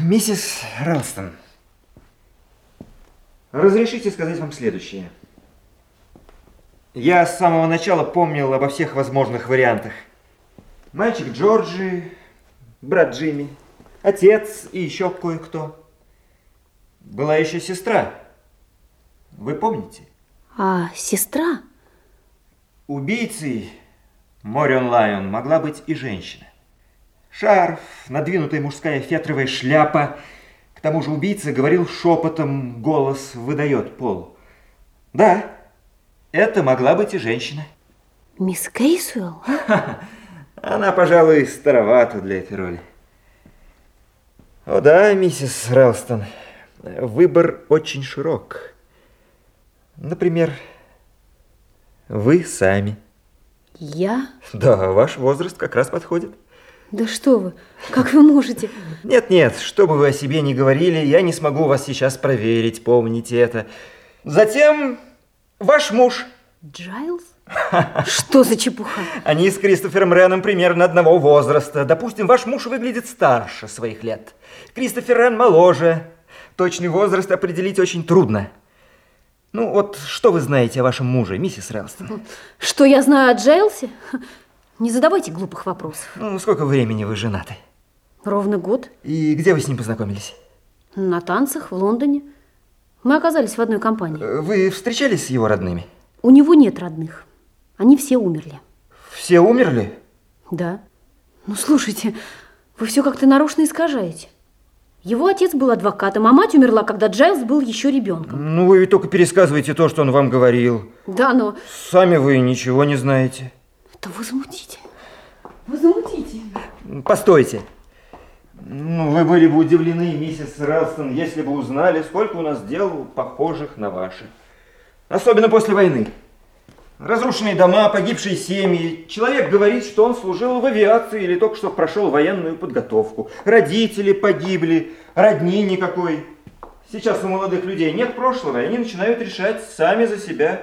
Миссис Релстон, разрешите сказать вам следующее. Я с самого начала помнил обо всех возможных вариантах. Мальчик Джорджи, брат Джимми, отец и еще кое-кто. Была еще сестра. Вы помните? А сестра? Убийцей Морион Лайон могла быть и женщина. Шарф, надвинутая мужская фетровая шляпа. К тому же убийца говорил шепотом, голос выдает пол. Да, это могла быть и женщина. Мисс Кейсуэлл? Она, пожалуй, старовата для этой роли. О да, миссис Релстон, выбор очень широк. Например, вы сами. Я? Да, ваш возраст как раз подходит. Да что вы, как вы можете? Нет, нет, что бы вы о себе ни говорили, я не смогу вас сейчас проверить, помните это. Затем ваш муж. Джайлз? Что за чепуха? Они с Кристофером Реном примерно одного возраста. Допустим, ваш муж выглядит старше своих лет. Кристофер Рен моложе. Точный возраст определить очень трудно. Ну, вот что вы знаете о вашем муже, миссис Релстон? Что я знаю о Джейлсе? Не задавайте глупых вопросов. Ну, сколько времени вы женаты? Ровно год. И где вы с ним познакомились? На танцах в Лондоне. Мы оказались в одной компании. Э, вы встречались с его родными? У него нет родных. Они все умерли. Все умерли? Да. Ну, слушайте, вы все как-то нарочно искажаете. Его отец был адвокатом, а мать умерла, когда Джайлз был еще ребенком. Ну, вы ведь только пересказываете то, что он вам говорил. Да, но... Сами вы ничего не знаете. Это возмутительно. Возмутительно. Постойте. Ну, вы были бы удивлены, миссис Релстон, если бы узнали, сколько у нас дел, похожих на ваши. Особенно после войны. Разрушенные дома, погибшие семьи. Человек говорит, что он служил в авиации или только что прошел военную подготовку. Родители погибли, родни никакой. Сейчас у молодых людей нет прошлого, и они начинают решать сами за себя.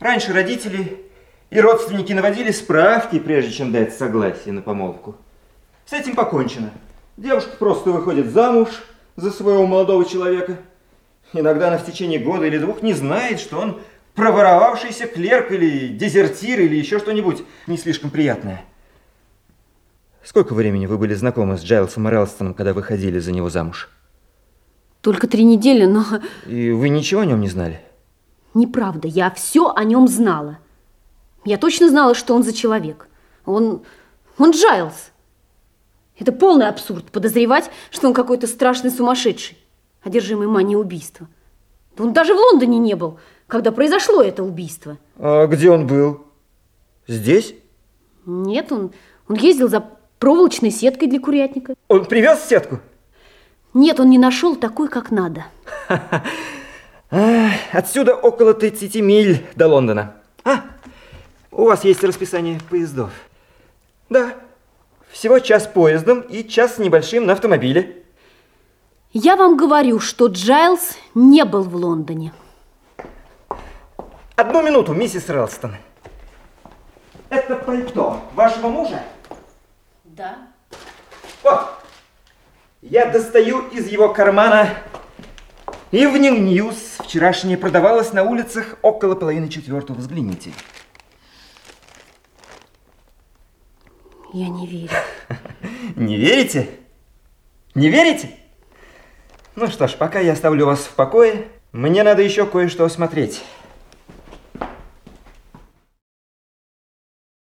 Раньше родители и родственники наводили справки, прежде чем дать согласие на помолвку. С этим покончено. Девушка просто выходит замуж за своего молодого человека. Иногда она в течение года или двух не знает, что он проворовавшийся клерк или дезертир или еще что-нибудь не слишком приятное. Сколько времени вы были знакомы с Джайлсом Релстоном, когда выходили за него замуж? Только три недели, но... И вы ничего о нем не знали? Неправда, я все о нем знала. Я точно знала, что он за человек. Он... он Джайлс. Это полный абсурд подозревать, что он какой-то страшный сумасшедший, одержимый манией убийства. Да он даже в Лондоне не был когда произошло это убийство. А где он был? Здесь? Нет, он, он ездил за проволочной сеткой для курятника. Он привез сетку? Нет, он не нашел такой, как надо. Отсюда около 30 миль до Лондона. У вас есть расписание поездов? Да, всего час поездом и час с небольшим на автомобиле. Я вам говорю, что Джайлз не был в Лондоне. Одну минуту, миссис Релстон. Это пальто вашего мужа? Да. Вот. Я достаю из его кармана Evening News. Вчерашнее продавалось на улицах около половины четвертого. Взгляните. Я не верю. Не верите? Не верите? Ну что ж, пока я оставлю вас в покое, мне надо еще кое-что осмотреть.